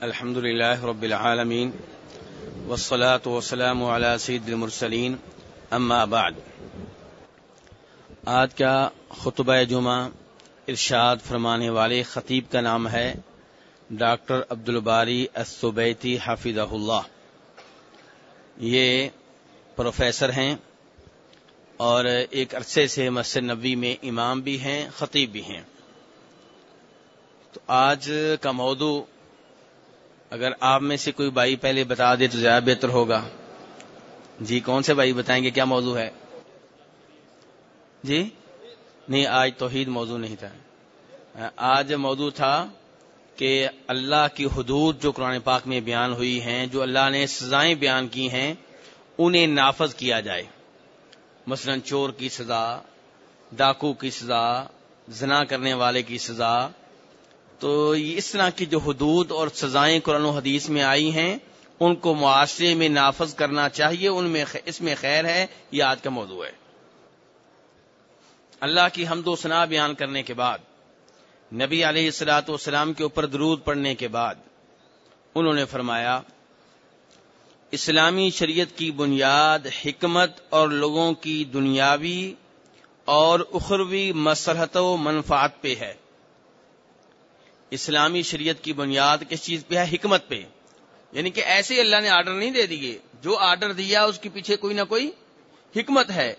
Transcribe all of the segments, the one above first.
الحمد لله رب العالمين والصلاة والسلام على سيد المرسلين أما بعد۔ آج کا خطبہ جمعہ ارشاد فرمانے والے خطیب کا نام ہے ڈاکٹر عبد الباری السبیتی حافظ اللہ۔ یہ پروفیسر ہیں اور ایک عرصے سے مسجد نبی میں امام بھی ہیں، خطیب بھی ہیں۔ تو آج کا موضوع اگر آپ میں سے کوئی بھائی پہلے بتا دے تو زیادہ بہتر ہوگا۔ جی کون سے بھائی بتائیں گے کیا موضوع ہے؟ جی؟ نہیں، آج توحید موضوع نہیں تھا۔ آج موضوع تھا کہ اللہ کی حدود جو قرآن پاک میں بیان ہوئی ہیں، جو اللہ نے سزائیں بیان کی ہیں، انہیں نافذ کیا جائے۔ مثلا چور کی سزا، ڈاکو کی سزا، زنا کرنے والے کی سزا تو اس طرح کی جو حدود اور سزائیں قرآن و حدیث میں آئی ہیں، ان کو معاشرے میں نافذ کرنا چاہیے، ان میں اس میں خیر ہے، یہ آج کا موضوع ہے۔ اللہ کی حمد و ثنا بیان کرنے کے بعد، نبی علیہ السلاۃ والسلام کے اوپر درود پڑھنے کے بعد، انہوں نے فرمایا، اسلامی شریعت کی بنیاد حکمت اور لوگوں کی دنیاوی اور اخروی مسرحت و منفعت پہ ہے۔ اسلامی شریعت کی بنیاد کس چیز پہ ہے؟ حکمت پہ۔ یعنی کہ ایسے اللہ نے آرڈر نہیں دے دیے۔ جو آرڈر دیا اس کے پیچھے کوئی نہ کوئی حکمت ہے۔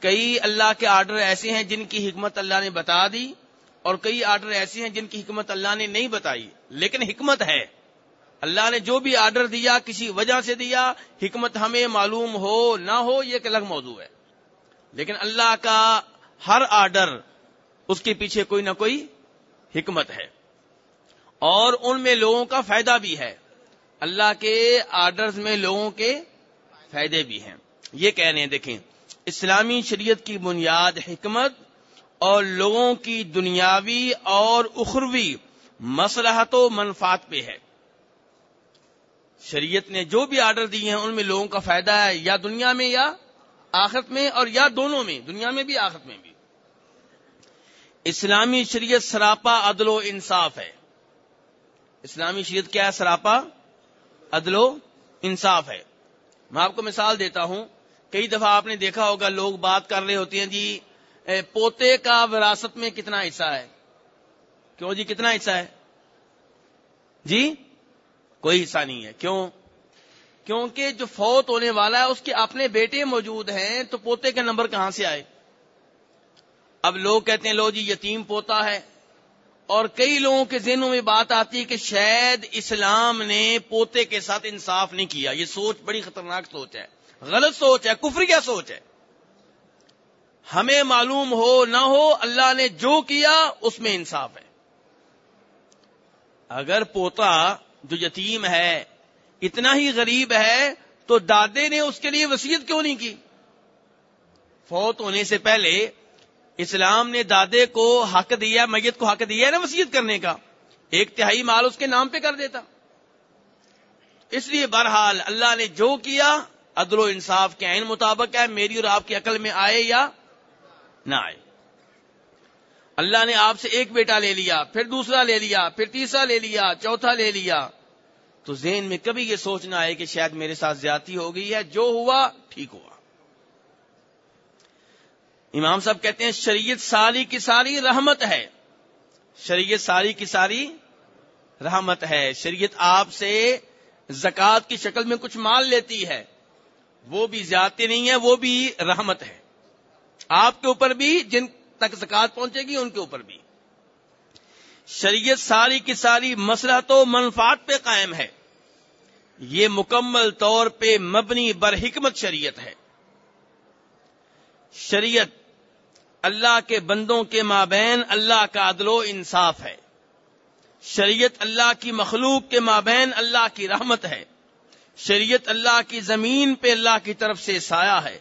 کئی اللہ کے آرڈر ایسے ہیں جن کی حکمت اللہ نے بتا دی اور کئی آرڈر ایسے ہیں جن کی حکمت اللہ نے نہیں بتائی۔ لیکن حکمت ہے۔ اللہ نے جو بھی آرڈر دیا، کسی وجہ سے دیا، حکمت ہمیں معلوم ہو نہ ہو، یہ ایک الگ موضوع ہے۔ لیکن اللہ کا ہر آرڈر اس کے پیچھے کوئی نہ کوئی حکمت ہے۔ اور ان میں لوگوں کا فائدہ بھی ہے۔ اللہ کے آرڈرز میں لوگوں کے فائدے بھی ہیں۔ یہ کہہ رہے ہیں دیکھیں، اسلامی شریعت کی بنیاد حکمت اور لوگوں کی دنیاوی اور اخروی مسلحت و منفات پہ ہے۔ شریعت نے جو بھی آرڈر دیے ہیں، ان میں لوگوں کا فائدہ ہے، یا دنیا میں یا آخرت میں، اور یا دونوں میں، دنیا میں بھی، آخرت میں بھی۔ اسلامی شریعت سراپا عدل و انصاف ہے۔ اسلامی شریعت کیا ہے؟ سراپا، عدل و انصاف ہے۔ میں آپ کو مثال دیتا ہوں، کئی دفعہ آپ نے دیکھا ہوگا، لوگ بات کر رہے ہوتے ہیں جی پوتے کا وراثت میں کتنا حصہ ہے؟ کیوں جی کتنا حصہ ہے؟ جی کوئی حصہ نہیں ہے۔ کیوں؟ کیونکہ جو فوت ہونے والا ہے، اس کے اپنے بیٹے موجود ہیں، تو پوتے کا نمبر کہاں سے آئے؟ اب لوگ کہتے ہیں، لو جی یتیم پوتا ہے۔ اور کئی لوگوں کے ذہنوں میں بات آتی ہے کہ شاید اسلام نے پوتے کے ساتھ انصاف نہیں کیا۔ یہ سوچ بڑی خطرناک سوچ ہے۔ غلط سوچ ہے کفری کیا سوچ ہے؟ ہمیں معلوم ہو نہ ہو، اللہ نے جو کیا اس میں انصاف ہے۔ اگر پوتا جو یتیم ہے، اتنا ہی غریب ہے، تو دادے نے اس کے لیے وسیعت کیوں نہیں کی؟ فوت ہونے سے پہلے اسلام نے دادے کو حق دیا، میت کو حق دیا ہے نا وسیعت کرنے کا۔ ایک تہائی مال اس کے نام پہ کر دیتا۔ اس لیے بہرحال اللہ نے جو کیا، عدل و انصاف کے عین مطابق ہے، میری اور آپ کی عقل میں آئے یا نہ آئے۔ اللہ نے آپ سے ایک بیٹا لے لیا، پھر دوسرا لے لیا، پھر تیسرا لے لیا، چوتھا لے لیا۔ تو ذہن میں کبھی یہ سوچنا آئے کہ شاید میرے ساتھ زیادتی ہو گئی ہے، جو ہوا، ٹھیک ہوا۔ امام صاحب کہتے ہیں شریعت ساری کی ساری رحمت ہے۔ شریعت ساری کی ساری رحمت ہے۔ شریعت آپ سے زکوٰۃ کی شکل میں کچھ مال لیتی ہے۔ وہ بھی زیادتی نہیں ہے، وہ بھی رحمت ہے۔ آپ کے اوپر بھی، جن تک زکات پہنچے گی، ان کے اوپر بھی۔ شریعت ساری کی ساری مسئلہ تو منفات پہ قائم ہے۔ یہ مکمل طور پہ مبنی بر حکمت شریعت ہے۔ شریعت اللہ کے بندوں کے مابین اللہ کا عدل و انصاف ہے۔ شریعت اللہ کی مخلوق کے مابین اللہ کی رحمت ہے۔ شریعت اللہ کی زمین پہ اللہ کی طرف سے سایہ ہے۔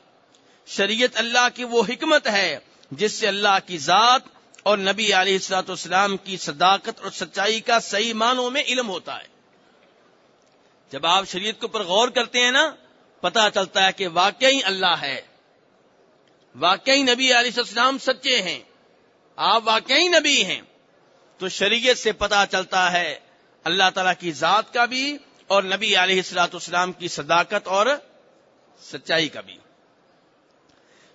شریعت اللہ کی وہ حکمت ہے جس سے اللہ کی ذات اور نبی علیہ السلاط اسلام کی صداقت اور سچائی کا صحیح معنوں میں علم ہوتا ہے۔ جب آپ شریعت کے اوپر غور کرتے ہیں نا پتا چلتا ہے کہ واقعی اللہ ہے۔ واقعی نبی علیہ السلام سچے ہیں۔ آپ واقعی نبی ہیں۔ تو شریعت سے پتا چلتا ہے اللہ تعالی کی ذات کا بھی اور نبی علیہ السلاۃ اسلام کی صداقت اور سچائی کا بھی۔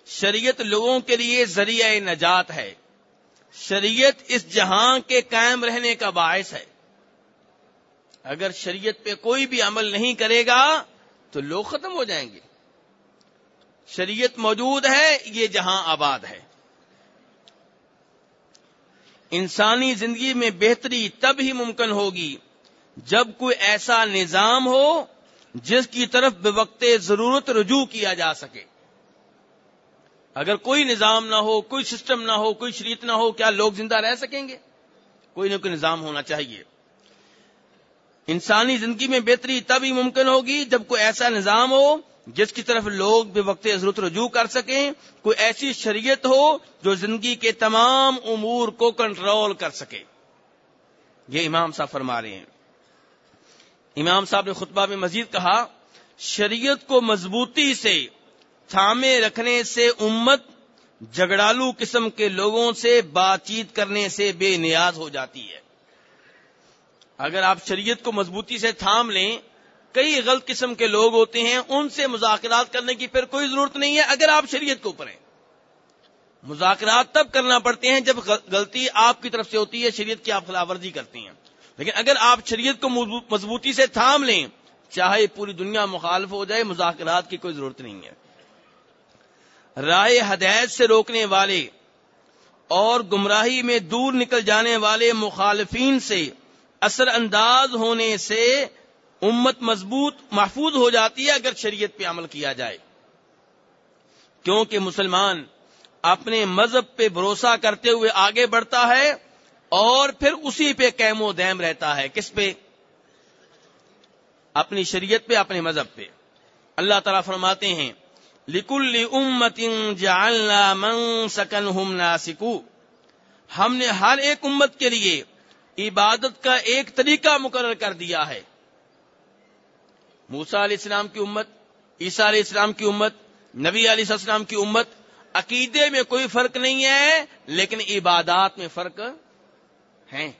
شریعت لوگوں کے لیے ذریعہ نجات ہے۔ شریعت اس جہاں کے قائم رہنے کا باعث ہے۔ اگر شریعت پہ کوئی بھی عمل نہیں کرے گا تو لوگ ختم ہو جائیں گے۔ شریعت موجود ہے، یہ جہاں آباد ہے۔ انسانی زندگی میں بہتری تب ہی ممکن ہوگی جب کوئی ایسا نظام ہو جس کی طرف بے وقت ضرورت رجوع کیا جا سکے۔ اگر کوئی نظام نہ ہو، کوئی سسٹم نہ ہو، کوئی شریعت نہ ہو، کیا لوگ زندہ رہ سکیں گے؟ کوئی نہ کوئی نظام ہونا چاہیے۔ انسانی زندگی میں بہتری تب ہی ممکن ہوگی جب کوئی ایسا نظام ہو جس کی طرف لوگ بے وقت ضرورت رجوع کر سکیں، کوئی ایسی شریعت ہو جو زندگی کے تمام امور کو کنٹرول کر سکے۔ یہ امام صاحب فرما رہے ہیں۔ امام صاحب نے خطبہ میں مزید کہا، شریعت کو مضبوطی سے، تھامے رکھنے سے امت جگڑالو قسم کے لوگوں سے بات چیت کرنے سے بے نیاز ہو جاتی ہے۔ اگر آپ شریعت کو مضبوطی سے تھام لیں کئی غلط قسم کے لوگ ہوتے ہیں، ان سے مذاکرات کرنے کی پھر کوئی ضرورت نہیں ہے اگر آپ شریعت کے اوپر ہیں۔ مذاکرات تب کرنا پڑتے ہیں جب غلطی آپ کی طرف سے ہوتی ہے، شریعت کی آپ خلاف ورزی کرتی ہیں۔ لیکن اگر آپ شریعت کو مضبوطی سے تھام لیں، چاہے پوری دنیا مخالف ہو جائے، مذاکرات کی کوئی ضرورت نہیں ہے۔ رائے ہدایت سے روکنے والے اور گمراہی میں دور نکل جانے والے مخالفین سے اثر انداز ہونے سے امت مضبوط محفوظ ہو جاتی ہے اگر شریعت پہ عمل کیا جائے۔ کیونکہ مسلمان اپنے مذہب پہ بھروسہ کرتے ہوئے آگے بڑھتا ہے اور پھر اسی پہ قیم و دیم رہتا ہے۔ کس پہ؟ اپنی شریعت پہ، اپنے مذہب پہ۔ اللہ تعالیٰ فرماتے ہیں لکل امت جعلنا من سکن ناسکو ہم نے ہر ایک امت کے لیے عبادت کا ایک طریقہ مقرر کر دیا ہے۔ موسا علیہ السلام کی امت، عیسیٰ علیہ السلام کی امت، نبی علیہ السلام کی امت، عقیدے میں کوئی فرق نہیں ہے، لیکن عبادات میں فرق ہیں۔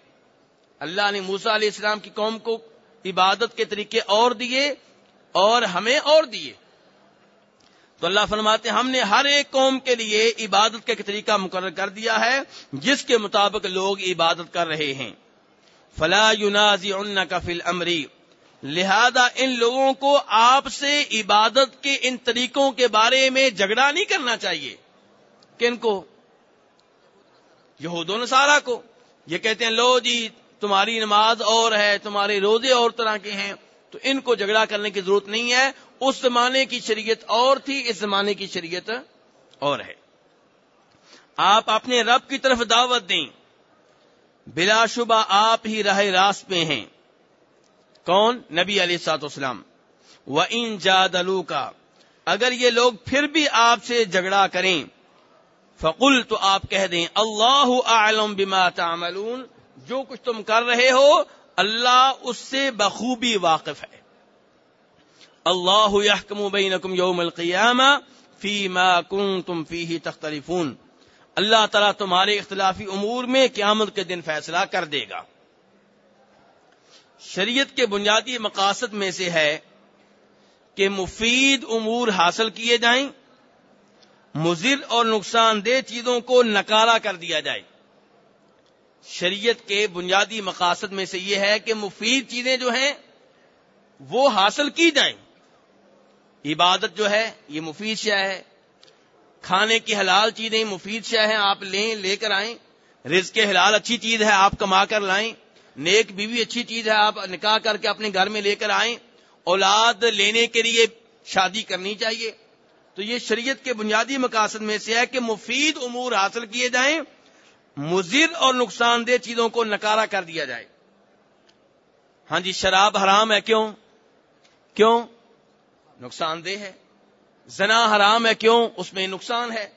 اللہ نے موسا علیہ السلام کی قوم کو عبادت کے طریقے اور دیے اور ہمیں اور دیے۔ تو اللہ فرماتے ہم نے ہر ایک قوم کے لیے عبادت کا ایک طریقہ مقرر کر دیا ہے، جس کے مطابق لوگ عبادت کر رہے ہیں۔ فلا یونازی ان کا فل امری لہذا ان لوگوں کو آپ سے عبادت کے ان طریقوں کے بارے میں جھگڑا نہیں کرنا چاہیے کن کو؟ یہود و نصارہ کو۔ یہ کہتے ہیں، لو جی تمہاری نماز اور ہے، تمہارے روزے اور طرح کے ہیں، تو ان کو جھگڑا کرنے کی ضرورت نہیں ہے۔ اس زمانے کی شریعت اور تھی، اس زمانے کی شریعت اور ہے۔ آپ اپنے رب کی طرف دعوت دیں۔ بلا شبہ آپ ہی راہ راست پہ ہیں۔ کون؟ نبی علی سات اسلام و ان جادلو کا اگر یہ لوگ پھر بھی آپ سے جھگڑا کریں فقل تو آپ کہہ دیں، اللہ عالم بما تعملون، جو کچھ تم کر رہے ہو، اللہ اس سے بخوبی واقف ہے۔ اللہ يحكم بينكم يوم القيامة فيما كنتم فيه تختلفون۔ اللہ تعالیٰ تمہارے اختلافی امور میں قیامت کے دن فیصلہ کر دے گا۔ شریعت کے بنیادی مقاصد میں سے ہے کہ مفید امور حاصل کیے جائیں، مضر اور نقصان دہ چیزوں کو نکارا کر دیا جائے۔ شریعت کے بنیادی مقاصد میں سے یہ ہے کہ مفید چیزیں جو ہیں وہ حاصل کی جائیں۔ عبادت جو ہے، یہ مفید شہ ہے۔ کھانے کی حلال چیزیں مفید شہ ہیں، آپ لیں، لے کر آئیں۔ رزق کے حلال اچھی چیز ہے، آپ کما کر لائیں۔ نیک بیوی اچھی چیز ہے، آپ نکاح کر کے اپنے گھر میں لے کر آئیں۔ اولاد لینے کے لیے شادی کرنی چاہیے۔ تو یہ شریعت کے بنیادی مقاصد میں سے ہے کہ مفید امور حاصل کیے جائیں، مضر اور نقصان دہ چیزوں کو نکارا کر دیا جائے۔ ہاں جی شراب حرام ہے کیوں؟ کیوں؟ نقصان دہ ہے۔ زنا حرام ہے کیوں؟ اس میں نقصان ہے۔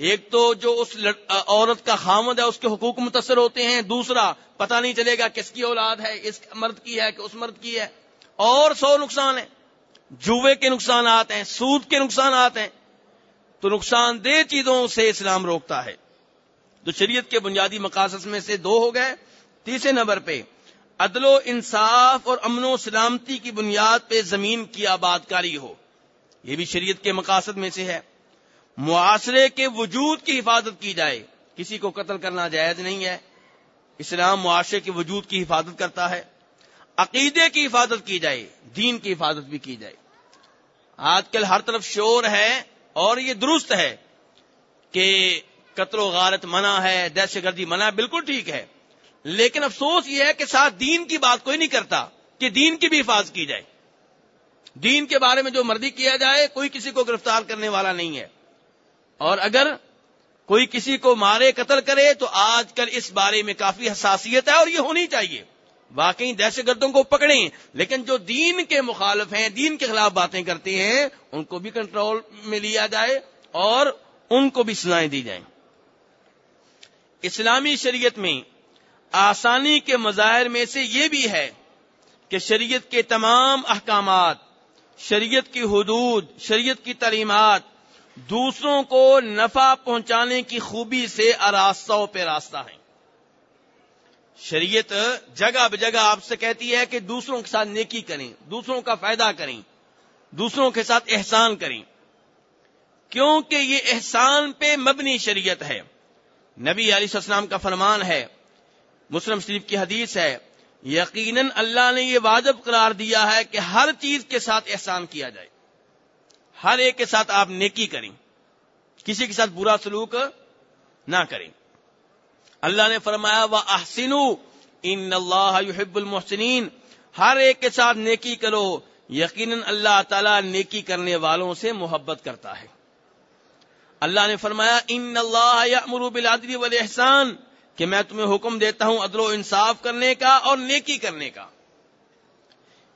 ایک تو جو اس عورت کا خامد ہے، اس کے حقوق متاثر ہوتے ہیں. دوسرا، پتہ نہیں چلے گا کس کی اولاد ہے، اس مرد کی ہے کہ اس مرد کی ہے. اور سو نقصان ہے جوے کے نقصانات ہیں، سود کے نقصانات ہیں. تو نقصان دہ چیزوں سے اسلام روکتا ہے. تو شریعت کے بنیادی مقاصد میں سے دو ہو گئے. تیسرے نمبر پہ، عدل و انصاف اور امن و سلامتی کی بنیاد پہ زمین کی آباد کاری ہو. یہ بھی شریعت کے مقاصد میں سے ہے. معاشرے کے وجود کی حفاظت کی جائے۔ کسی کو قتل کرنا جائز نہیں ہے۔ اسلام معاشرے کے وجود کی حفاظت کرتا ہے۔ عقیدے کی حفاظت کی جائے۔ دین کی حفاظت بھی کی جائے۔ آج کل ہر طرف شور ہے اور یہ درست ہے کہ قتل و غارت منع ہے، دہشت گردی منع ہے بالکل ٹھیک ہے۔ لیکن افسوس یہ ہے کہ ساتھ دین کی بات کوئی نہیں کرتا کہ دین کی بھی حفاظت کی جائے۔ دین کے بارے میں جو مرضی کیا جائے، کوئی کسی کو گرفتار کرنے والا نہیں ہے۔ اور اگر کوئی کسی کو مارے قتل کرے تو آج کل اس بارے میں کافی حساسیت ہے اور یہ ہونی چاہیے۔ واقعی دہشت گردوں کو پکڑیں، لیکن جو دین کے مخالف ہیں، دین کے خلاف باتیں کرتے ہیں، ان کو بھی کنٹرول میں لیا جائے اور ان کو بھی سزائیں دی جائیں۔ اسلامی شریعت میں آسانی کے مظاہر میں سے یہ بھی ہے کہ شریعت کے تمام احکامات، شریعت کی حدود، شریعت کی تعلیمات دوسروں کو نفع پہنچانے کی خوبی سے اراستوں پہ راستہ ہیں۔ شریعت جگہ بجگہ آپ سے کہتی ہے کہ دوسروں کے ساتھ نیکی کریں، دوسروں کا فائدہ کریں، دوسروں کے ساتھ احسان کریں۔ کیونکہ یہ احسان پہ مبنی شریعت ہے۔ نبی علیہ السلام کا فرمان ہے، مسلم شریف کی حدیث ہے، یقیناً اللہ نے یہ واجب قرار دیا ہے کہ ہر چیز کے ساتھ احسان کیا جائے۔ ہر ایک کے ساتھ آپ نیکی کریں۔ کسی کے ساتھ برا سلوک نہ کریں۔ اللہ نے فرمایا وہ احسن ان اللہ یحب المحسنین ہر ایک کے ساتھ نیکی کرو۔ یقیناً اللہ تعالی نیکی کرنے والوں سے محبت کرتا ہے۔ اللہ نے فرمایا ان اللہ یامر بالعدل والاحسان کہ میں تمہیں حکم دیتا ہوں عدل و انصاف کرنے کا اور نیکی کرنے کا۔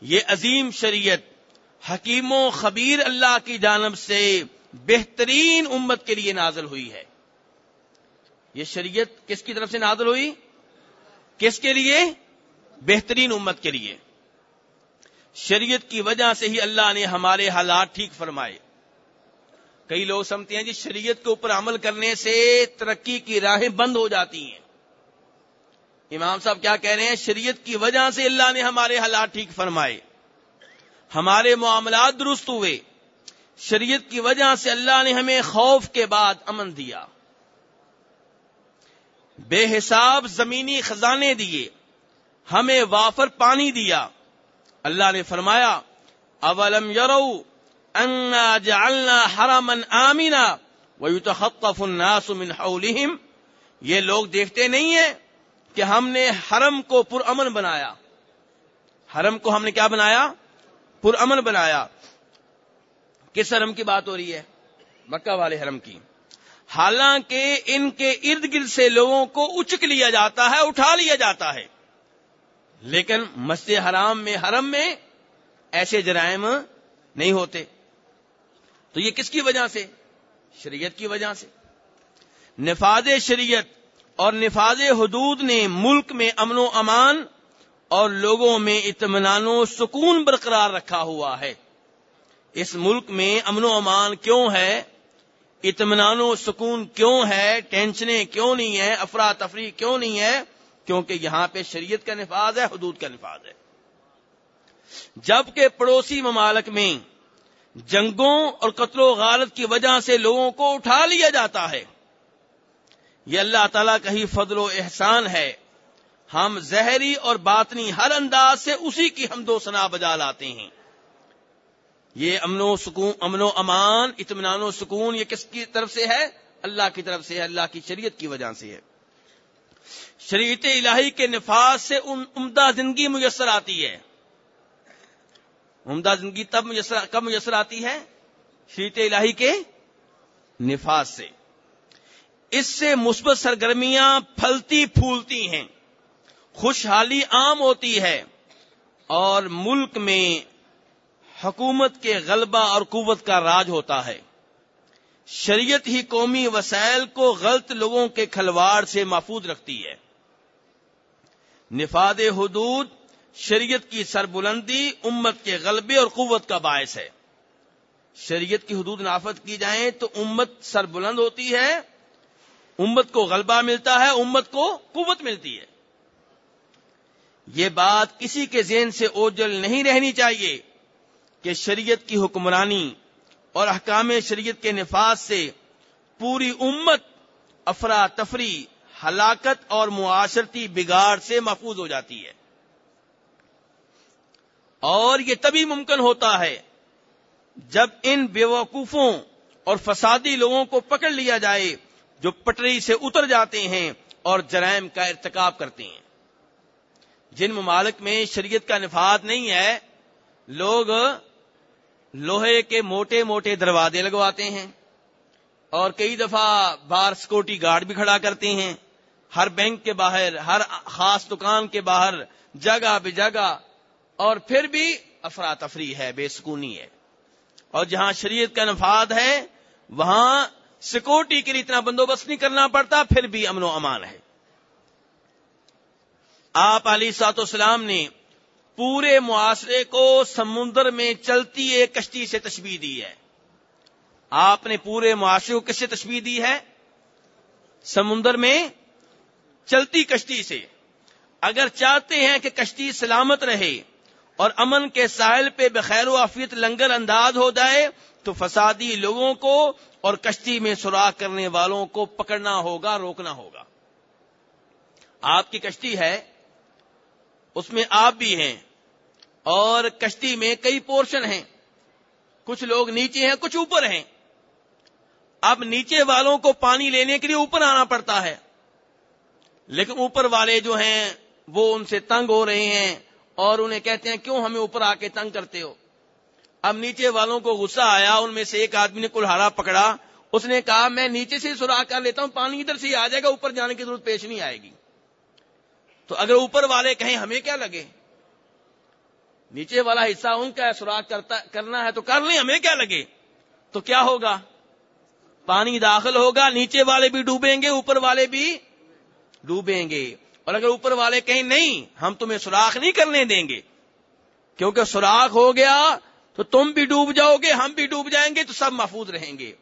یہ عظیم شریعت حکیم و خبیر اللہ کی جانب سے بہترین امت کے لیے نازل ہوئی ہے۔ یہ شریعت کس کی طرف سے نازل ہوئی؟ کس کے لیے؟ بہترین امت کے لیے۔ شریعت کی وجہ سے ہی اللہ نے ہمارے حالات ٹھیک فرمائے۔ کئی لوگ سمجھتے ہیں جی شریعت کے اوپر عمل کرنے سے ترقی کی راہیں بند ہو جاتی ہیں۔ امام صاحب کیا کہہ رہے ہیں؟ شریعت کی وجہ سے اللہ نے ہمارے حالات ٹھیک فرمائے۔ ہمارے معاملات درست ہوئے۔ شریعت کی وجہ سے اللہ نے ہمیں خوف کے بعد امن دیا۔ بے حساب زمینی خزانے دیے۔ ہمیں وافر پانی دیا۔ اللہ نے فرمایا، اولم یرو انا جعلنا حرما آمنا ويتخطف الناس من حولهم۔ یہ لوگ دیکھتے نہیں ہیں کہ ہم نے حرم کو پر امن بنایا۔ حرم کو ہم نے کیا بنایا؟ پر امن بنایا۔ کس حرم کی بات ہو رہی ہے؟ مکہ والے حرم کی۔ حالانکہ ان کے ارد گرد سے لوگوں کو اچک لیا جاتا ہے، اٹھا لیا جاتا ہے۔ لیکن مسجد حرام میں، حرم میں ایسے جرائم نہیں ہوتے۔ تو یہ کس کی وجہ سے؟ شریعت کی وجہ سے۔ نفاذ شریعت اور نفاذ حدود نے ملک میں امن و امان اور لوگوں میں اطمینان و سکون برقرار رکھا ہوا ہے۔ اس ملک میں امن و امان کیوں ہے؟ اطمینان و سکون کیوں ہے؟ ٹینشنیں کیوں نہیں ہے افراتفری کیوں نہیں ہے کیونکہ یہاں پہ شریعت کا نفاذ ہے، حدود کا نفاذ ہے۔ جبکہ پڑوسی ممالک میں جنگوں اور قتل و غارت کی وجہ سے لوگوں کو اٹھا لیا جاتا ہے۔ یہ اللہ تعالیٰ کا ہی فضل و احسان ہے۔ ہم زہری اور باطنی ہر انداز سے اسی کی ہم دو سنا بجا لاتے ہیں۔ یہ امن و سکون، امن و امان، اطمینان و سکون یہ کس کی طرف سے ہے؟ اللہ کی طرف سے ہے، اللہ کی شریعت کی وجہ سے ہے۔ شریعت الہی کے نفاذ سے عمدہ زندگی میسر آتی ہے۔ عمدہ زندگی تب میسر، کب میسر آتی ہے؟ شریعت الہی کے نفاذ سے۔ اس سے مثبت سرگرمیاں پھلتی پھولتی ہیں۔ خوشحالی عام ہوتی ہے اور ملک میں حکومت کے غلبہ اور قوت کا راج ہوتا ہے۔ شریعت ہی قومی وسائل کو غلط لوگوں کے کھلواڑ سے محفوظ رکھتی ہے۔ نفاد حدود، شریعت کی سربلندی، امت کے غلبے اور قوت کا باعث ہے۔ شریعت کی حدود نافت کی جائیں تو امت سربلند ہوتی ہے، امت کو غلبہ ملتا ہے، امت کو قوت ملتی ہے۔ یہ بات کسی کے ذہن سے اوجل نہیں رہنی چاہیے کہ شریعت کی حکمرانی اور احکام شریعت کے نفاذ سے پوری امت افراتفری، ہلاکت اور معاشرتی بگاڑ سے محفوظ ہو جاتی ہے۔ اور یہ تبھی ممکن ہوتا ہے جب ان بیوقوفوں اور فسادی لوگوں کو پکڑ لیا جائے جو پٹری سے اتر جاتے ہیں اور جرائم کا ارتکاب کرتے ہیں۔ جن ممالک میں شریعت کا نفاذ نہیں ہے، لوگ لوہے کے موٹے موٹے دروازے لگواتے ہیں اور کئی دفعہ بار سکورٹی گارڈ بھی کھڑا کرتے ہیں۔ ہر بینک کے باہر، ہر خاص دکان کے باہر، جگہ بے جگہ، اور پھر بھی افراتفری ہے، بے سکونی ہے۔ اور جہاں شریعت کا نفاذ ہے، وہاں سیکورٹی کے لیے اتنا بندوبست نہیں کرنا پڑتا، پھر بھی امن و امان ہے۔ آپ علی سات اسلام نے پورے معاشرے کو سمندر میں چلتی ایک کشتی سے تشبیح دی ہے۔ آپ نے پورے معاشرے کو کس سے تشبیح دی ہے؟ سمندر میں چلتی کشتی سے۔ اگر چاہتے ہیں کہ کشتی سلامت رہے اور امن کے ساحل پہ بخیر و عافیت لنگر انداز ہو جائے، تو فسادی لوگوں کو اور کشتی میں سوراخ کرنے والوں کو پکڑنا ہوگا، روکنا ہوگا۔ آپ کی کشتی ہے اس میں آپ بھی ہیں اور کشتی میں کئی پورشن ہیں۔ کچھ لوگ نیچے ہیں، کچھ اوپر ہیں۔ اب نیچے والوں کو پانی لینے کے لیے اوپر آنا پڑتا ہے۔ لیکن اوپر والے جو ہیں، وہ ان سے تنگ ہو رہے ہیں اور انہیں کہتے ہیں، کیوں ہمیں اوپر آ کے تنگ کرتے ہو؟ اب نیچے والوں کو غصہ آیا، ان میں سے ایک آدمی نے کلہارا پکڑا۔ اس نے کہا، میں نیچے سے سوراخ کر لیتا ہوں، پانی ادھر سے ہی آ جائے گا، اوپر جانے کی ضرورت پیش نہیں آئے گی۔ تو اگر اوپر والے کہیں ہمیں کیا لگے؟ نیچے والا حصہ ان کا سوراخ کرنا ہے تو کر لیں، ہمیں کیا لگے؟ تو کیا ہوگا؟ پانی داخل ہوگا، نیچے والے بھی ڈوبیں گے، اوپر والے بھی ڈوبیں گے۔ اور اگر اوپر والے کہیں نہیں، ہم تمہیں سوراخ نہیں کرنے دیں گے۔ کیونکہ سوراخ ہو گیا تو تم بھی ڈوب جاؤ گے، ہم بھی ڈوب جائیں گے، تو سب محفوظ رہیں گے۔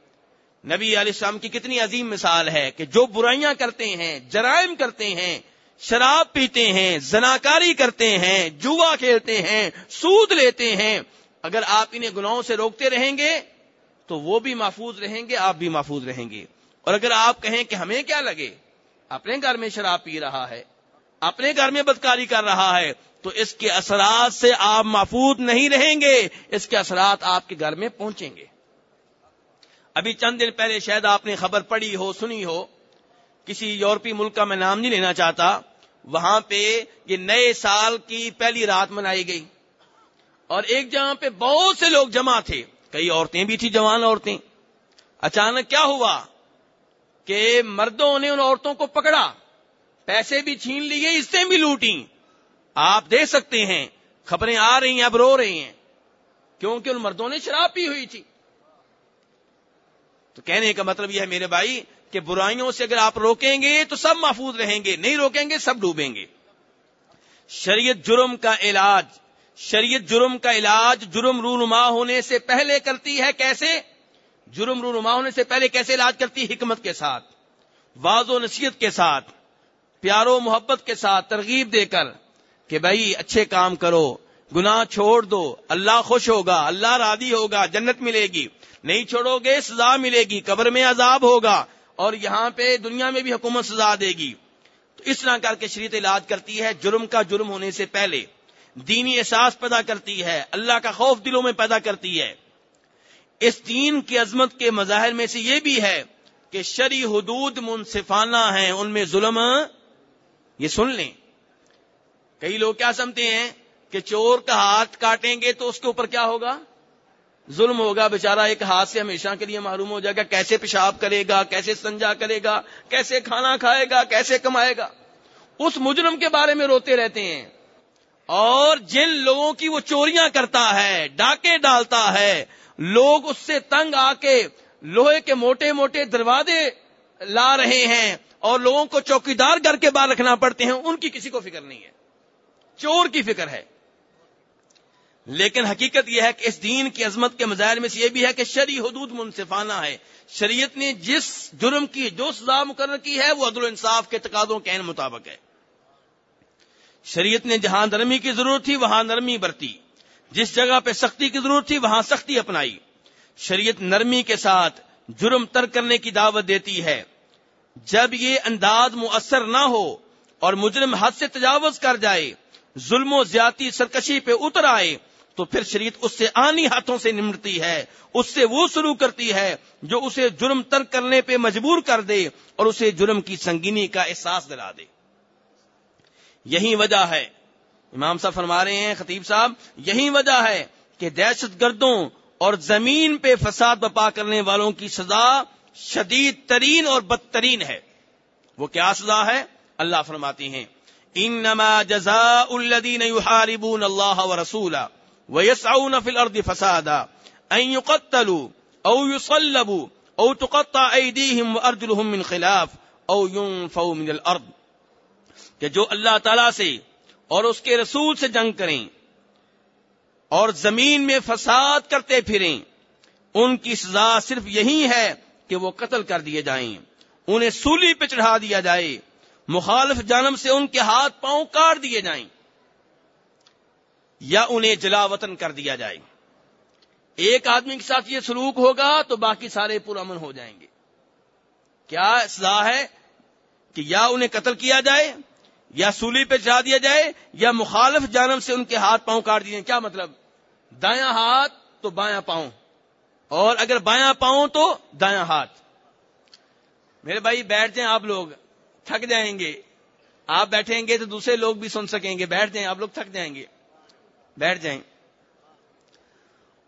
نبی علیہ السلام کی کتنی عظیم مثال ہے کہ جو برائیاں کرتے ہیں، جرائم کرتے ہیں شراب پیتے ہیں، زناکاری کرتے ہیں، جوا کھیلتے ہیں، سود لیتے ہیں۔ اگر آپ انہیں گناہوں سے روکتے رہیں گے، تو وہ بھی محفوظ رہیں گے، آپ بھی محفوظ رہیں گے۔ اور اگر آپ کہیں کہ ہمیں کیا لگے؟ اپنے گھر میں شراب پی رہا ہے، اپنے گھر میں بدکاری کر رہا ہے، تو اس کے اثرات سے آپ محفوظ نہیں رہیں گے، اس کے اثرات آپ کے گھر میں پہنچیں گے۔ ابھی چند دن پہلے شاید آپ نے خبر پڑھی ہو، سنی ہو کسی یورپی ملک کا میں نام نہیں لینا چاہتا، وہاں پہ یہ نئے سال کی پہلی رات منائی گئی۔ اور ایک جگہ پہ بہت سے لوگ جمع تھے۔ کئی عورتیں بھی تھی جوان عورتیں۔ اچانک کیا ہوا کہ مردوں نے ان عورتوں کو پکڑا، پیسے بھی چھین لیے، اس سے بھی لوٹی آپ دیکھ سکتے ہیں، خبریں آ رہی ہیں، اب رو رہی ہیں۔ کیونکہ ان مردوں نے شراب پی ہوئی تھی۔ تو کہنے کا مطلب یہ ہے میرے بھائی کہ برائیوں سے اگر آپ روکیں گے تو سب محفوظ رہیں گے، نہیں روکیں گے سب ڈوبیں گے۔ شریعت جرم کا علاج، شریعت جرم کا علاج جرم رونما ہونے سے پہلے کرتی ہے کیسے؟ جرم رونما ہونے سے پہلے کیسے علاج کرتی حکمت کے ساتھ واض و نصیحت کے ساتھ پیارو محبت کے ساتھ ترغیب دے کر کہ بھائی اچھے کام کرو۔ گناہ چھوڑ دو، اللہ خوش ہوگا، اللہ رادی ہوگا، جنت ملے گی۔ نہیں چھوڑو گے، سزا ملے گی، قبر میں عذاب ہوگا۔ اور یہاں پہ دنیا میں بھی حکومت سزا دے گی۔ تو اس طرح کر کے شریعت علاج کرتی ہے، جرم کا جرم ہونے سے پہلے۔ دینی احساس پیدا کرتی ہے، اللہ کا خوف دلوں میں پیدا کرتی ہے۔ اس دین کی عظمت کے مظاہر میں سے یہ بھی ہے کہ شری حدود منصفانہ ہیں، ان میں ظلم، یہ سن لیں۔ کئی لوگ کیا سمجھتے ہیں؟ کہ چور کا ہاتھ کاٹیں گے تو اس کے اوپر کیا ہوگا؟ ظلم ہوگا۔ بےچارا ایک ہاتھ سے ہمیشہ کے لیے معلوم ہو جائے گا کیسے پیشاب کرے گا، کیسے سنجا کرے گا، کیسے کھانا کھائے گا، کیسے کمائے گا۔ اس مجرم کے بارے میں روتے رہتے ہیں۔ اور جن لوگوں کی وہ چوریاں کرتا ہے، ڈاکے ڈالتا ہے، لوگ اس سے تنگ آ کے لوہے کے موٹے موٹے دروازے لا رہے ہیں اور لوگوں کو چوکیدار کر کے باہر رکھنا پڑتے ہیں، ان کی کسی کو فکر نہیں ہے۔ چور کی فکر ہے۔ لیکن حقیقت یہ ہے کہ اس دین کی عظمت کے مظاہر میں سے یہ بھی ہے کہ شری حدود منصفانہ ہے شریعت نے جس جرم کی، جو سزا مقرر کی ہے، وہ عدل و انصاف کے تقاضوں کے مطابق ہے۔ شریعت نے جہاں نرمی کی ضرورت تھی، وہاں نرمی برتی۔ جس جگہ پہ سختی کی ضرورت تھی، وہاں سختی اپنائی۔ شریعت نرمی کے ساتھ جرم ترک کرنے کی دعوت دیتی ہے۔ جب یہ انداز مؤثر نہ ہو اور مجرم حد سے تجاوز کر جائے، ظلم و زیادتی سرکشی پہ اتر آئے تو پھر شریعت اس سے آنی ہاتھوں سے نمٹتی ہے، اس سے وہ شروع کرتی ہے جو اسے جرم ترک کرنے پہ مجبور کر دے اور اسے جرم کی سنگینی کا احساس دلا دے۔ یہی وجہ ہے۔ امام صاحب فرما رہے ہیں، خطیب صاحب، یہی وجہ ہے کہ دہشت گردوں اور زمین پہ فساد بپا کرنے والوں کی سزا شدید ترین اور بدترین ہے۔ وہ کیا سزا ہے؟ اللہ فرماتی ہیں، انما جزاء الذين يحاربون الله ورسوله ويسعون في الارض فسادا ان يقتلوا او يصلبوا او تقطع ايديهم وارجلهم من خلاف او ينفوا من الارض کہ جو اللہ تعالی سے اور اس کے رسول سے جنگ کریں اور زمین میں فساد کرتے پھریں، ان کی سزا صرف یہی ہے کہ وہ قتل کر دیے جائیں، انہیں سولی پہ چڑھا دیا جائے، مخالف جانب سے ان کے ہاتھ پاؤں کاٹ دیے جائیں۔ یا انہیں جلا وطن کر دیا جائے۔ ایک آدمی کے ساتھ یہ سلوک ہوگا تو باقی سارے پرامن ہو جائیں گے۔ کیا سزا ہے کہ یا انہیں قتل کیا جائے، یا سولی پہ چڑھا دیا جائے، یا مخالف جانب سے ان کے ہاتھ پاؤں کاٹ دیے کیا مطلب؟ دایاں ہاتھ تو بایاں پاؤں۔ اور اگر بایاں پاؤں تو دایاں ہاتھ۔ میرے بھائی، بیٹھ جائیں آپ لوگ، تھک جائیں گے۔ آپ بیٹھیں گے تو دوسرے لوگ بھی سن سکیں گے۔ بیٹھ جائیں، آپ لوگ تھک جائیں گے۔ بیٹھ جائیں۔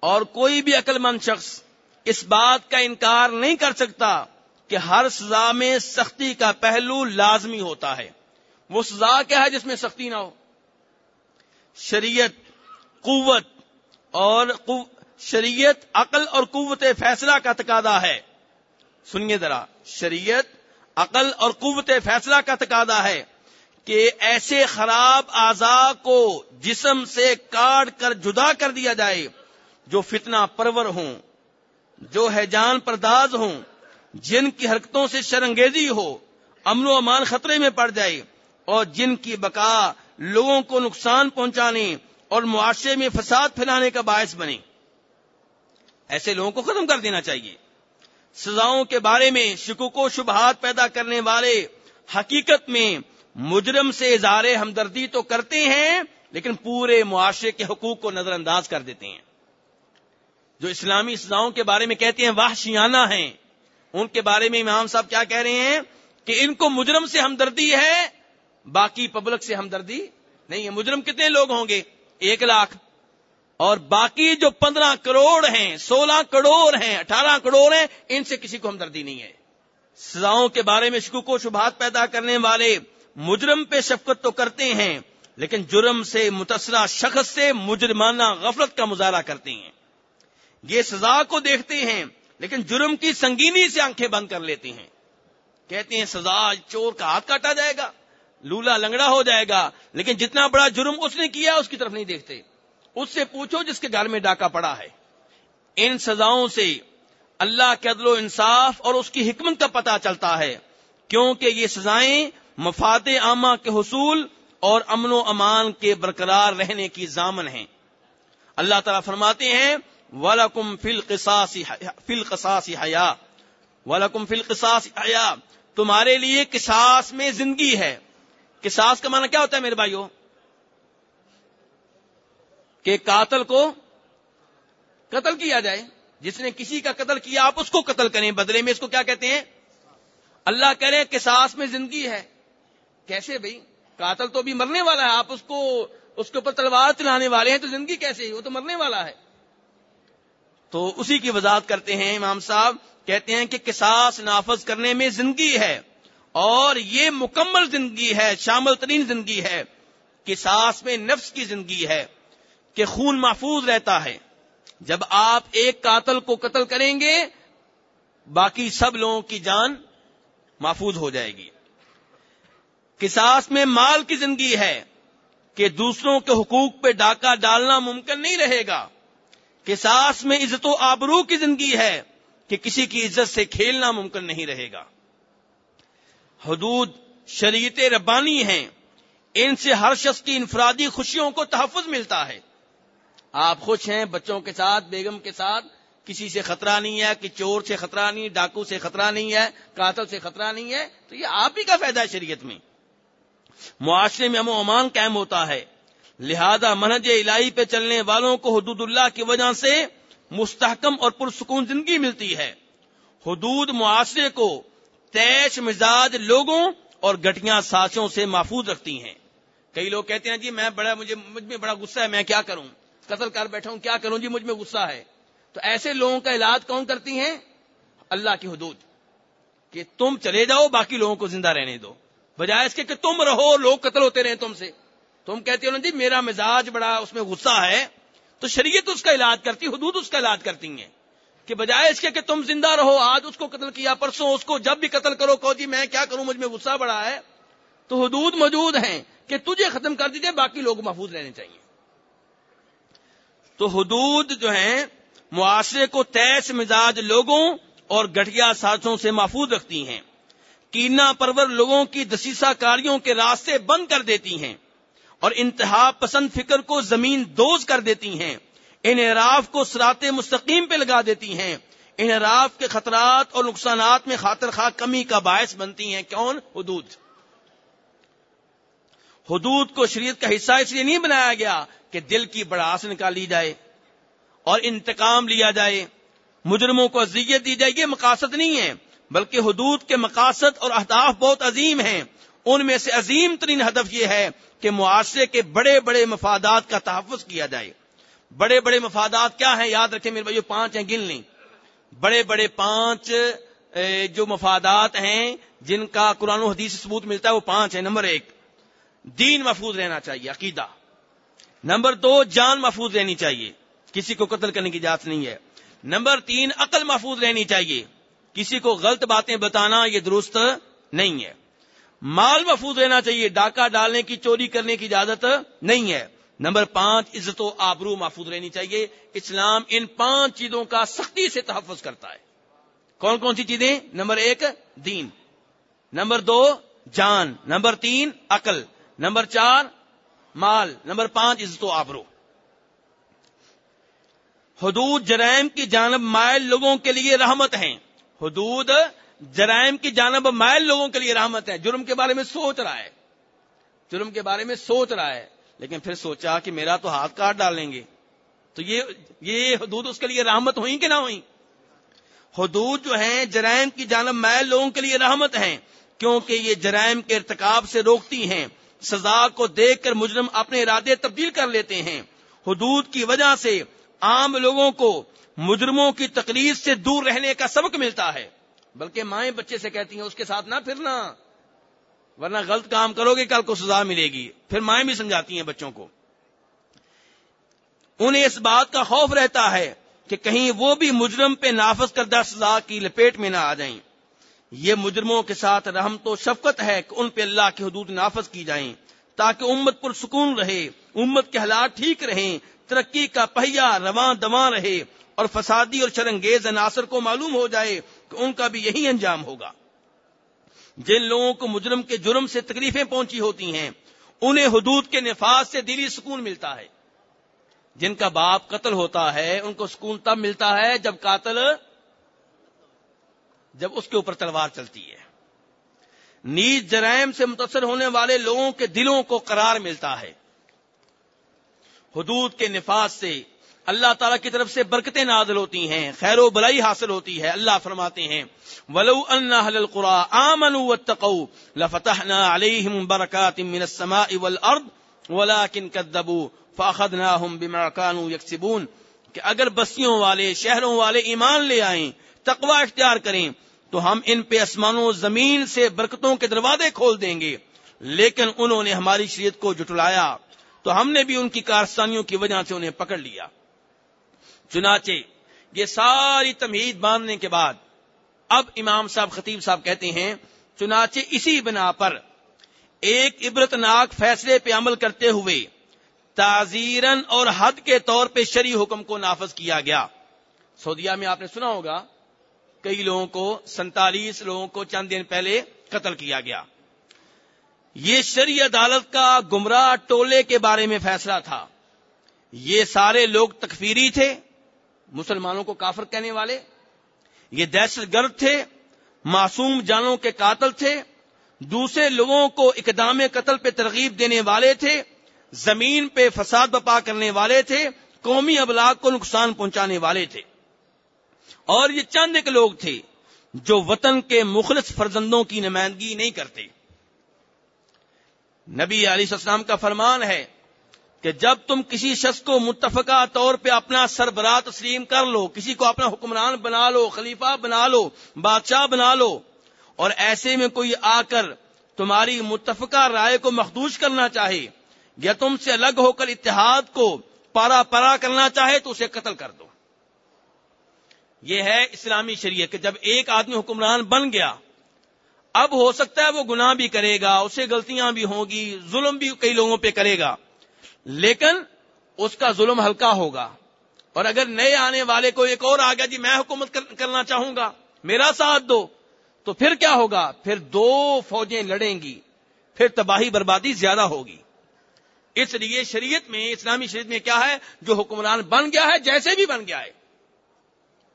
اور کوئی بھی عقل مند شخص اس بات کا انکار نہیں کر سکتا کہ ہر سزا میں سختی کا پہلو لازمی ہوتا ہے۔ وہ سزا کیا ہے جس میں سختی نہ ہو؟ شریعت، قوت اور شریعت، عقل اور قوت فیصلہ کا تقاضا ہے۔ سنیے ذرا، شریعت، عقل اور قوت فیصلہ کا تقاضا ہے۔ کہ ایسے خراب اعضا کو جسم سے کاٹ کر جدا کر دیا جائے جو فتنہ پرور ہوں، جو ہے جان پرداز ہوں، جن کی حرکتوں سے شرنگیزی ہو، امن و امان خطرے میں پڑ جائے اور جن کی بقا لوگوں کو نقصان پہنچانے اور معاشرے میں فساد پھیلانے کا باعث بنے۔ ایسے لوگوں کو ختم کر دینا چاہیے۔ سزاؤں کے بارے میں شکوک و شبہات پیدا کرنے والے حقیقت میں مجرم سے اظہار ہمدردی تو کرتے ہیں، لیکن پورے معاشرے کے حقوق کو نظر انداز کر دیتے ہیں۔ جو اسلامی سزاؤں کے بارے میں کہتے ہیں، وحشیانہ ہیں۔ ان کے بارے میں امام صاحب کیا کہہ رہے ہیں؟ کہ ان کو مجرم سے ہمدردی ہے، باقی پبلک سے ہمدردی نہیں ہے۔ مجرم کتنے لوگ ہوں گے؟ ایک لاکھ۔ اور باقی جو پندرہ کروڑ ہیں، سولہ کروڑ ہیں، اٹھارہ کروڑ ہیں، ان سے کسی کو ہمدردی نہیں ہے۔ سزاؤں کے بارے میں شکوک و شبہات پیدا کرنے والے مجرم پہ شفقت تو کرتے ہیں، لیکن جرم سے متاثرہ شخص سے مجرمانہ غفلت کا مظاہرہ کرتے ہیں۔ یہ سزا کو دیکھتے ہیں، لیکن جرم کی سنگینی سے آنکھیں بند کر لیتے ہیں۔ کہتے ہیں سزا چور کا ہاتھ کاٹا جائے گا، لولا لنگڑا ہو جائے گا، لیکن جتنا بڑا جرم اس نے کیا، اس کی طرف نہیں دیکھتے۔ اس سے پوچھو جس کے گھر میں ڈاکہ پڑا ہے۔ ان سزاؤں سے اللہ کے عدل و انصاف اور اس کی حکمت کا پتہ چلتا ہے، کیونکہ یہ سزائیں مفاد عامہ کے حصول اور امن و امان کے برقرار رہنے کی ضامن ہیں۔ اللہ تعالیٰ فرماتے ہیں، وَلَكُمْ فِي الْقِصَاصِ حَيَا وَلَكُمْ فِي الْقِصَاصِ حَيَا تمہارے لیے قصاص میں زندگی ہے۔ قصاص کا معنی کیا ہوتا ہے میرے بھائیوں کہ قاتل کو قتل کیا جائے۔ جس نے کسی کا قتل کیا، آپ اس کو قتل کریں۔ بدلے میں اس کو کیا کہتے ہیں؟ اللہ کہہ رہے ہیں، قصاص میں زندگی ہے۔ کیسے بھائی؟ قاتل تو بھی مرنے والا ہے، آپ اس کو، اس کے اوپر تلوار چلانے والے ہیں تو زندگی کیسے وہ تو مرنے والا ہے۔ تو اسی کی وضاحت کرتے ہیں امام صاحب، کہتے ہیں کہ قصاص نافذ کرنے میں زندگی ہے اور یہ مکمل زندگی ہے، شامل ترین زندگی ہے۔ کہ ساس میں نفس کی زندگی ہے کہ خون محفوظ رہتا ہے۔ جب آپ ایک قاتل کو قتل کریں گے، باقی سب لوگوں کی جان محفوظ ہو جائے گی۔ کساس میں مال کی زندگی ہے کہ دوسروں کے حقوق پہ ڈاکہ ڈالنا ممکن نہیں رہے گا۔ کساس میں عزت و آبرو کی زندگی ہے کہ کسی کی عزت سے کھیلنا ممکن نہیں رہے گا۔ حدود شریعت ربانی ہیں۔ ان سے ہر شخص کی انفرادی خوشیوں کو تحفظ ملتا ہے۔ آپ خوش ہیں بچوں کے ساتھ، بیگم کے ساتھ، کسی سے خطرہ نہیں ہے کہ چور سے خطرہ نہیں، ڈاکو سے خطرہ نہیں ہے، قاتل سے خطرہ نہیں ہے، تو یہ آپ ہی کا فائدہ ہے شریعت میں۔ معاشرے میں امن و امان قائم ہوتا ہے۔ لہذا منہج الہی پہ چلنے والوں کو حدود اللہ کی وجہ سے مستحکم اور پرسکون زندگی ملتی ہے۔ حدود معاشرے کو تیش مزاج لوگوں اور گٹیاں ساسوں سے محفوظ رکھتی ہیں۔ کئی لوگ کہتے ہیں جی میں بڑا، مجھے، مجھ میں بڑا غصہ ہے، میں کیا کروں؟ قتل کر بیٹھا ہوں، کیا کروں؟ جی مجھ میں غصہ ہے۔ تو ایسے لوگوں کا علاج کون کرتی ہیں؟ اللہ کی حدود کہ تم چلے جاؤ، باقی لوگوں کو زندہ رہنے دو۔ بجائے اس کے کہ تم رہو، لوگ قتل ہوتے رہے تم سے۔ تم کہتے ہو نا جی میرا مزاج بڑا اس میں غصہ ہے۔ تو شریعت اس کا علاج کرتی، حدود اس کا علاج کرتی ہیں۔ کہ بجائے اس کے کہ تم زندہ رہو، آج اس کو قتل کیا، پرسوں اس کو جب بھی قتل کرو، کہو جی میں کیا کروں، مجھ میں غصہ بڑا ہے۔ تو حدود موجود ہیں کہ تجھے ختم کر دیجیے باقی لوگ محفوظ رہنے چاہیے۔ تو حدود جو ہیں، معاشرے کو تیس مزاج لوگوں اور گٹیا سازوں سے محفوظ رکھتی ہیں۔ کینا پرور لوگوں کی دسیسا کاریوں کے راستے بند کر دیتی ہیں اور انتہا پسند فکر کو زمین دوز کر دیتی ہیں۔ انحراف کو سرات مستقیم پہ لگا دیتی ہیں۔ انحراف کے خطرات اور نقصانات میں خاطر خواہ کمی کا باعث بنتی ہیں۔ کون؟ حدود۔ حدود کو شریعت کا حصہ اس لیے نہیں بنایا گیا کہ دل کی بڑاس نکالی جائے اور انتقام لیا جائے۔ مجرموں کو اذیت دی جائے، یہ مقاصد نہیں ہے۔ بلکہ حدود کے مقاصد اور اہداف بہت عظیم ہیں۔ ان میں سے عظیم ترین ہدف یہ ہے کہ معاشرے کے بڑے بڑے مفادات کا تحفظ کیا جائے۔ بڑے بڑے مفادات کیا ہیں؟ یاد رکھیں میرے بھائی پانچ ہیں، گن لیں۔ بڑے بڑے پانچ جو مفادات ہیں، جن کا قرآن و حدیث ثبوت ملتا ہے، وہ پانچ ہیں۔ نمبر ایک، دین محفوظ رہنا چاہیے، عقیدہ۔ نمبر دو، جان محفوظ رہنی چاہیے۔ کسی کو قتل کرنے کی اجازت نہیں ہے۔ نمبر تین، عقل محفوظ رہنی چاہیے۔ کسی کو غلط باتیں بتانا یہ درست نہیں ہے۔ مال محفوظ رہنا چاہیے، ڈاکہ ڈالنے کی، چوری کرنے کی اجازت نہیں ہے۔ نمبر پانچ، عزت و آبرو محفوظ رہنی چاہیے۔ اسلام ان پانچ چیزوں کا سختی سے تحفظ کرتا ہے۔ کون کون سی چیزیں؟ نمبر ایک، دین۔ نمبر دو، جان۔ نمبر تین، عقل۔ نمبر چار، مال۔ نمبر پانچ، عزت و آبرو۔ حدود، جرائم کی جانب مائل لوگوں کے لیے رحمت ہیں۔ حدود، جرائم کی جانب مائل لوگوں کے لیے رحمت ہے، جرم کے بارے میں سوچ رہا ہے۔ جرم کے بارے میں سوچ رہا ہے، لیکن پھر سوچا کہ میرا تو ہاتھ کاٹ ڈالیں گے۔ تو یہ یہ حدود اس کے لیے رحمت ہوئی کہ نہ ہوئی حدود جو ہیں، جرائم کی جانب مائل لوگوں کے لیے رحمت ہیں، کیونکہ یہ جرائم کے ارتکاب سے روکتی ہیں۔ سزا کو دیکھ کر مجرم اپنے ارادے تبدیل کر لیتے ہیں۔ حدود کی وجہ سے عام لوگوں کو مجرموں کی تقریر سے دور رہنے کا سبق ملتا ہے۔ بلکہ مائیں بچے سے کہتی ہیں، اس کے ساتھ نہ پھرنا۔ ورنہ غلط کام کرو گے، کل کو سزا ملے گی۔ پھر مائیں بھی سمجھاتی ہیں بچوں کو۔ انہیں اس بات کا خوف رہتا ہے کہ کہیں وہ بھی مجرم پہ نافذ کردہ سزا کی لپیٹ میں نہ آ جائیں۔ یہ مجرموں کے ساتھ رحم تو شفقت ہے کہ ان پہ اللہ کی حدود نافذ کی جائیں، تاکہ امت پر سکون رہے، امت کے حالات ٹھیک رہیں، ترقی کا پہیا رواں دواں رہے۔ اور فسادی اور شرنگیز عناصر کو معلوم ہو جائے کہ ان کا بھی یہی انجام ہوگا۔ جن لوگوں کو مجرم کے جرم سے تکلیفیں پہنچی ہوتی ہیں، انہیں حدود کے نفاذ سے دلی سکون ملتا ہے۔ جن کا باپ قتل ہوتا ہے، ان کو سکون تب ملتا ہے جب قاتل جب اس کے اوپر تلوار چلتی ہے۔ نیز جرائم سے متاثر ہونے والے لوگوں کے دلوں کو قرار ملتا ہے۔ حدود کے نفاذ سے اللہ تعالیٰ کی طرف سے برکتیں نازل ہوتی ہیں، خیر و بلائی حاصل ہوتی ہے، اللہ فرماتے ہیں۔ ولو ان اهل القرى امنوا واتقوا لفتحنا عليهم بركات من السماء والارض ولكن كذبوا فاخذناهم بما كانوا يكسبون۔ کہ اگر بستیوں والے، شہروں والے ایمان لے آئیں، تقوی اختیار کریں، تو ہم ان پہ آسمانوں زمین سے برکتوں کے دروازے کھول دیں گے۔ لیکن انہوں نے ہماری شریعت کو جٹلایا تو ہم نے بھی ان کی کارستانیوں کی وجہ سے انہیں پکڑ لیا۔ چنانچہ یہ ساری تمہید باندھنے کے بعد اب امام صاحب خطیب صاحب کہتے ہیں، چنانچہ اسی بنا پر ایک عبرت ناک فیصلے پہ عمل کرتے ہوئے تعزیرن اور حد کے طور پہ شری حکم کو نافذ کیا گیا۔ سعودیہ میں آپ نے سنا ہوگا، کئی لوگوں کو سینتالیس لوگوں کو چند دن پہلے قتل کیا گیا۔ یہ شری عدالت کا گمراہ ٹولے کے بارے میں فیصلہ تھا۔ یہ سارے لوگ تکفیری تھے۔ مسلمانوں کو کافر کہنے والے، یہ دہشت گرد تھے، معصوم جانوں کے قاتل تھے، دوسرے لوگوں کو اقدام قتل پہ ترغیب دینے والے تھے، زمین پہ فساد بپا کرنے والے تھے، قومی ابلاغ کو نقصان پہنچانے والے تھے۔ اور یہ چند ایک لوگ تھے جو وطن کے مخلص فرزندوں کی نمائندگی نہیں کرتے۔ نبی علی السلام کا فرمان ہے کہ جب تم کسی شخص کو متفقہ طور پہ اپنا سربراہ تسلیم کر لو، کسی کو اپنا حکمران بنا لو، خلیفہ بنا لو، بادشاہ بنا لو، اور ایسے میں کوئی آ کر تمہاری متفقہ رائے کو مخدوش کرنا چاہے، یا تم سے الگ ہو کر اتحاد کو پارا پارا کرنا چاہے، تو اسے قتل کر دو۔ یہ ہے اسلامی شریعت کہ جب ایک آدمی حکمران بن گیا، اب ہو سکتا ہے وہ گناہ بھی کرے گا، اسے غلطیاں بھی ہوں گی، ظلم بھی کئی لوگوں پہ کرے گا۔ لیکن اس کا ظلم ہلکا ہوگا۔ اور اگر نئے آنے والے کو ایک اور آ گیا جی میں حکومت کرنا چاہوں گا، میرا ساتھ دو، تو پھر کیا ہوگا؟ پھر دو فوجیں لڑیں گی، پھر تباہی بربادی زیادہ ہوگی۔ اس لیے شریعت میں، اسلامی شریعت میں کیا ہے؟ جو حکمران بن گیا ہے، جیسے بھی بن گیا ہے۔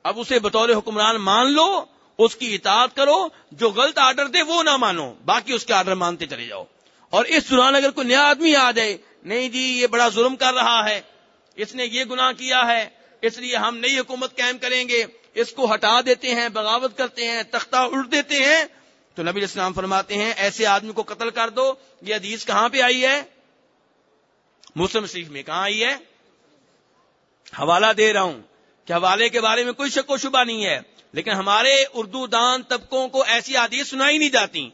اب اسے بطور حکمران مان لو، اس کی اطاعت کرو، جو غلط آرڈر دے، وہ نہ مانو، باقی اس کے آرڈر مانتے چلے جاؤ۔ اور اس دوران اگر کوئی نیا آدمی آ جائے نہیں جی یہ بڑا ظلم کر رہا ہے۔ اس نے یہ گناہ کیا ہے۔ اس لیے ہم نئی حکومت قائم کریں گے۔ اس کو ہٹا دیتے ہیں، بغاوت کرتے ہیں، تختہ الٹ دیتے ہیں۔ تو نبی اسلام فرماتے ہیں، ایسے آدمی کو قتل کر دو۔ یہ حدیث کہاں پہ آئی ہے؟ مسلم شریف میں کہاں آئی ہے؟ حوالہ دے رہا ہوں کہ حوالے کے بارے میں کوئی شک و شبہ نہیں ہے۔ لیکن ہمارے اردو دان طبقوں کو ایسی حدیث سنائی نہیں جاتی۔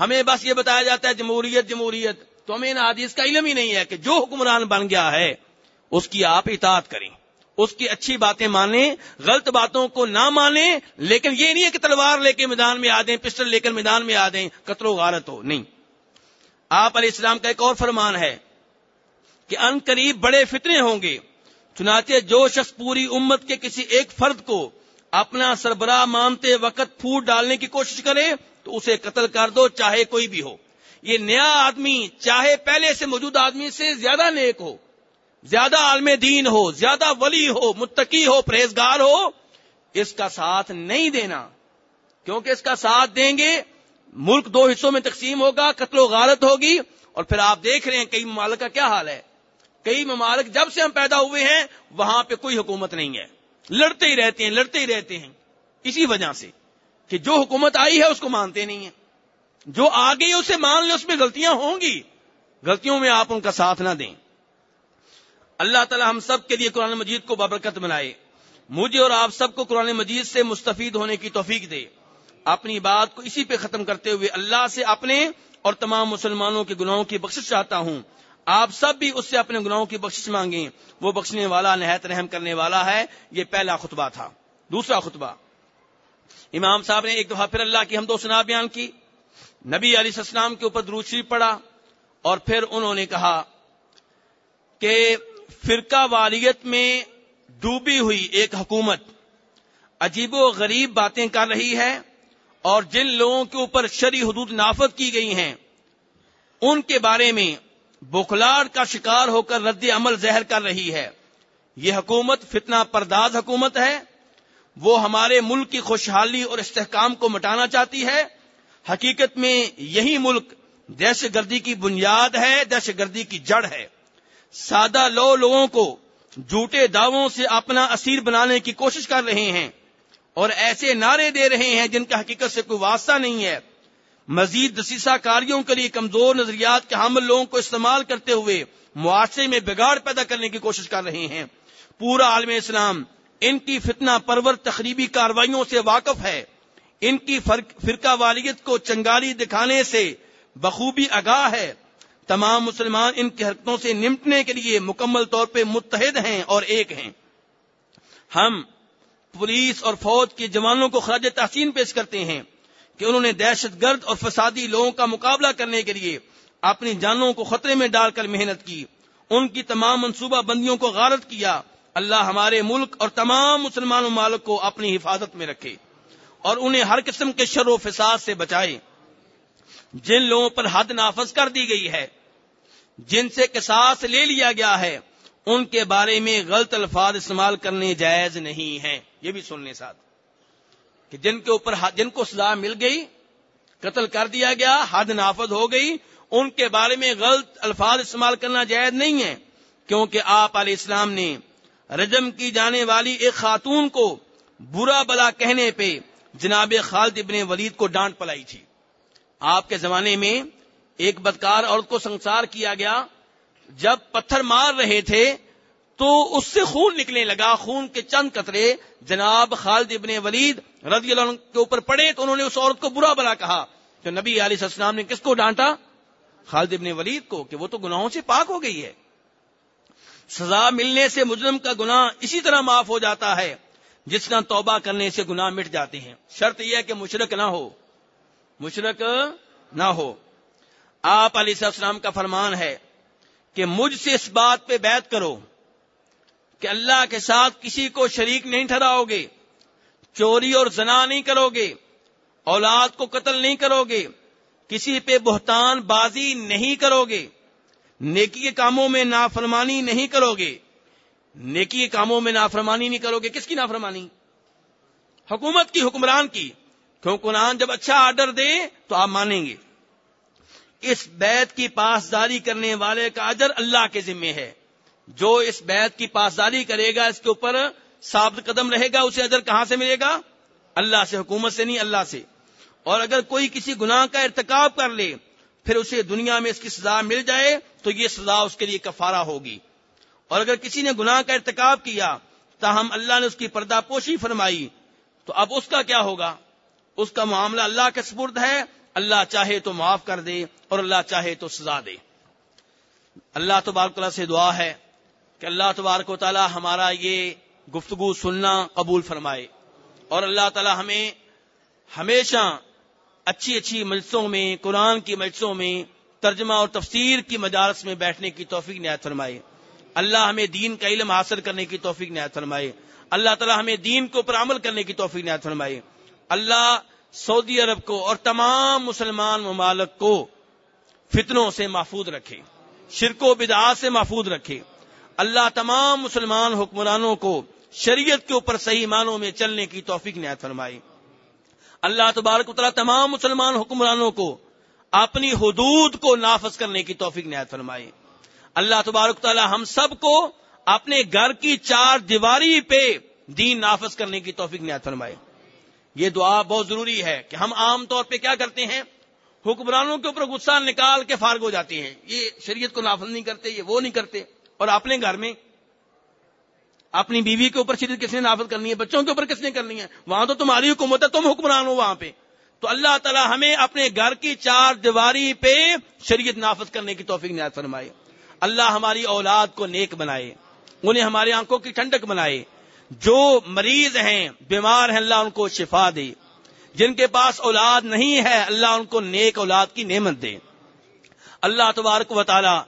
ہمیں بس یہ بتایا جاتا ہے، جمہوریت جمہوریت۔ تو ہمیں ان حدیث کا علم ہی نہیں ہے کہ جو حکمران بن گیا ہے، اس کی آپ اطاعت کریں۔ اس کی اچھی باتیں مانیں، غلط باتوں کو نہ مانیں، لیکن یہ نہیں ہے کہ تلوار لے کے میدان میں آ دیں پسٹل لے کر میدان میں آ دیں قتل و غارت ہو۔ نہیں۔ آپ علیہ السلام کا ایک اور فرمان ہے کہ ان قریب بڑے فتنے ہوں گے، چنانچہ جو شخص پوری امت کے کسی ایک فرد کو اپنا سربراہ مانتے وقت پھوٹ ڈالنے کی کوشش کرے، تو اسے قتل کر دو، چاہے کوئی بھی ہو۔ یہ نیا آدمی چاہے پہلے سے موجود آدمی سے زیادہ نیک ہو، زیادہ عالم دین ہو، زیادہ ولی ہو، متقی ہو، پرہیزگار ہو، اس کا ساتھ نہیں دینا۔ کیونکہ اس کا ساتھ دیں گے، ملک دو حصوں میں تقسیم ہوگا، قتل و غارت ہوگی۔ اور پھر آپ دیکھ رہے ہیں کئی ممالک کا کیا حال ہے۔ کئی ممالک جب سے ہم پیدا ہوئے ہیں، وہاں پہ کوئی حکومت نہیں ہے۔ لڑتے ہی رہتے ہیں، لڑتے ہی رہتے ہیں۔ اسی وجہ سے کہ جو حکومت آئی ہے، اس کو مانتے نہیں ہیں۔ جو آ گئی اسے مان لیں اس میں غلطیاں ہوں گی۔ غلطیوں میں آپ ان کا ساتھ نہ دیں۔ اللہ تعالی ہم سب کے لیے قرآن مجید کو بابرکت بنائے۔ مجھے اور آپ سب کو قرآن مجید سے مستفید ہونے کی توفیق دے۔ اپنی بات کو اسی پہ ختم کرتے ہوئے اللہ سے اپنے اور تمام مسلمانوں کے گناہوں کی بخشش چاہتا ہوں۔ آپ سب بھی اس سے اپنے گناہوں کی بخشش مانگیں۔ وہ بخشنے والا نہایت رحم کرنے والا ہے۔ یہ پہلا خطبہ تھا۔ دوسرا خطبہ۔ امام صاحب نے ایک دفعہ پھر اللہ کی ہم دو سنا بیان کی۔ نبی علی السلام کے اوپر دروشی پڑا اور پھر انہوں نے کہا کہ فرقہ والیت میں ڈوبی ہوئی ایک حکومت عجیب و غریب باتیں کر رہی ہے اور جن لوگوں کے اوپر شری حدود نافذ کی گئی ہیں، ان کے بارے میں بخلاڑ کا شکار ہو کر رد عمل زہر کر رہی ہے۔ یہ حکومت فتنہ پرداز حکومت ہے، وہ ہمارے ملک کی خوشحالی اور استحکام کو مٹانا چاہتی ہے حقیقت میں یہی ملک دہشت گردی کی بنیاد ہے، دہشت گردی کی جڑ ہے۔ سادہ لو لوگوں کو جھوٹے دعووں سے اپنا اسیر بنانے کی کوشش کر رہے ہیں اور ایسے نعرے دے رہے ہیں جن کا حقیقت سے کوئی واسطہ نہیں ہے۔ مزید دسیسہ کاریوں کے لیے کمزور نظریات کے حامل لوگوں کو استعمال کرتے ہوئے معاشرے میں بگاڑ پیدا کرنے کی کوشش کر رہے ہیں۔ پورا عالم اسلام ان کی فتنہ پرور تقریبی کاروائیوں سے واقف ہے۔ ان کی فرقہ والیت کو چنگاری دکھانے سے بخوبی آگاہ ہے۔ تمام مسلمان ان کی حرکتوں سے نمٹنے کے لیے مکمل طور پہ متحد ہیں اور ایک ہیں۔ ہم پولیس اور فوج کے جوانوں کو خراج تحسین پیش کرتے ہیں کہ انہوں نے دہشت گرد اور فسادی لوگوں کا مقابلہ کرنے کے لیے اپنی جانوں کو خطرے میں ڈال کر محنت کی۔ ان کی تمام منصوبہ بندیوں کو غارت کیا۔ اللہ ہمارے ملک اور تمام مسلمان مالک کو اپنی حفاظت میں رکھے۔ اور انہیں ہر قسم کے شر و فساد سے بچائے۔ جن لوگوں پر حد نافذ کر دی گئی ہے، جن سے قصاص لے لیا گیا ہے، ان کے بارے میں غلط الفاظ استعمال کرنے جائز نہیں ہیں۔ یہ بھی سننے ساتھ۔ کہ جن کے اوپر جن کو سزا مل گئی، قتل کر دیا گیا، حد نافذ ہو گئی، ان کے بارے میں غلط الفاظ استعمال کرنا جائز نہیں ہے۔ کیونکہ آپ علیہ السلام نے رجم کی جانے والی ایک خاتون کو برا بلا کہنے پہ جناب خالد ابن ولید کو ڈانٹ پلائی تھی۔ آپ کے زمانے میں ایک بدکار عورت کو سنسار کیا گیا۔ جب پتھر مار رہے تھے تو اس سے خون نکلنے لگا، خون کے چند قطرے۔ جناب خالد ابن ولید رضی اللہ عنہ کے اوپر پڑے تو انہوں نے اس عورت کو برا بلا کہا۔ تو نبی علیہ السلام نے کس کو ڈانٹا؟ خالد ابن ولید کو کہ وہ تو گناہوں سے پاک ہو گئی ہے۔ سزا ملنے سے مجرم کا گناہ اسی طرح معاف ہو جاتا ہے۔ جس طرح توبہ کرنے سے گناہ مٹ جاتے ہیں۔ شرط یہ ہے کہ مشرق نہ ہو۔ مشرق نہ ہو۔ آپ علیہ السلام کا فرمان ہے کہ مجھ سے اس بات پہ بیت کرو کہ اللہ کے ساتھ کسی کو شریک نہیں ٹھہراؤ گے چوری اور زنا نہیں کرو گے، اولاد کو قتل نہیں کرو گے، کسی پہ بہتان بازی نہیں کرو گے، نیکی کے کاموں میں نافرمانی نہیں کرو گے۔ نیکی کے کاموں میں نافرمانی نہیں کرو گے، کس کی نافرمانی؟ حکومت کی، حکمران کی۔ کیوں قرآن جب اچھا آرڈر دے تو آپ مانیں گے۔ اس بیت کی پاسداری کرنے والے کا اجر اللہ کے ذمے ہے۔ جو اس بیت کی پاسداری کرے گا، اس کے اوپر ثابت قدم رہے گا، اسے اجر کہاں سے ملے گا؟ اللہ سے، حکومت سے نہیں، اللہ سے۔ اور اگر کوئی کسی گناہ کا ارتکاب کر لے، پھر اسے دنیا میں اس کی سزا مل جائے، تو یہ سزا اس کے لیے کفارہ ہوگی۔ اور اگر کسی نے گناہ کا ارتکاب کیا تاہم اللہ نے اس کی پردہ پوشی فرمائی، تو اب اس کا کیا ہوگا؟ اس کا معاملہ اللہ کے سپرد ہے، اللہ چاہے تو معاف کر دے اور اللہ چاہے تو سزا دے۔ اللہ تبارک تعالیٰ سے دعا ہے کہ اللہ تبارک و تعالیٰ ہمارا یہ گفتگو سننا قبول فرمائے۔ اور اللہ تعالیٰ ہمیں ہمیشہ اچھی اچھی مجلسوں میں، قرآن کی مجلسوں میں، ترجمہ اور تفسیر کی مجالس میں بیٹھنے کی توفیق نہایت فرمائے۔ اللہ ہمیں دین کا علم حاصل کرنے کی توفیق نہایت فرمائے۔ اللہ تعالیٰ ہمیں دین کو پر عمل کرنے کی توفیق نہایت فرمائے۔ اللہ سعودی عرب کو اور تمام مسلمان ممالک کو فتنوں سے محفوظ رکھے، شرک و بدعات سے محفوظ رکھے۔ اللہ تمام مسلمان حکمرانوں کو شریعت کے اوپر صحیح معنوں میں چلنے کی توفیق نہایت فرمائے۔ اللہ تبارک تعالیٰ تمام مسلمان حکمرانوں کو اپنی حدود کو نافذ کرنے کی توفیق نہایت فرمائے۔ اللہ تبارک تعالیٰ ہم سب کو اپنے گھر کی چار دیواری پہ دین نافذ کرنے کی توفیق نہایت فرمائے۔ یہ دعا بہت ضروری ہے کہ ہم عام طور پہ کیا کرتے ہیں؟ حکمرانوں کے اوپر غصہ نکال کے فارغ ہو جاتے ہیں۔ یہ شریعت کو نافذ نہیں کرتے، یہ وہ نہیں کرتے۔ اور اپنے گھر میں اپنی بیوی کے اوپر شریعت کس نے نافذ کرنی ہے؟ بچوں کے اوپر کس نے کرنی ہے؟ وہاں تو تمہاری حکومت ہے، تم حکمران ہو وہاں پہ۔ تو اللہ تعالیٰ ہمیں اپنے گھر کی چار دیواری پہ شریعت نافذ کرنے کی توفیق نیا فرمائے۔ اللہ ہماری اولاد کو نیک بنائے، انہیں ہماری آنکھوں کی ٹھنڈک بنائے۔ جو مریض ہیں، بیمار ہیں، اللہ ان کو شفا دے۔ جن کے پاس اولاد نہیں ہے، اللہ ان کو نیک اولاد کی نعمت دے۔ اللہ تبارک و تعالی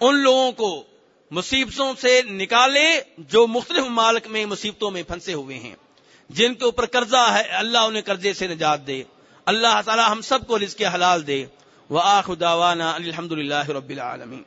ان لوگوں کو مصیبتوں سے نکالے جو مختلف ممالک میں مصیبتوں میں پھنسے ہوئے ہیں۔ جن کے اوپر قرضہ ہے، اللہ انہیں قرضے سے نجات دے۔ اللہ تعالی ہم سب کو رزق حلال دے۔ وہ آخ داوانا الحمد للہ رب العالمین۔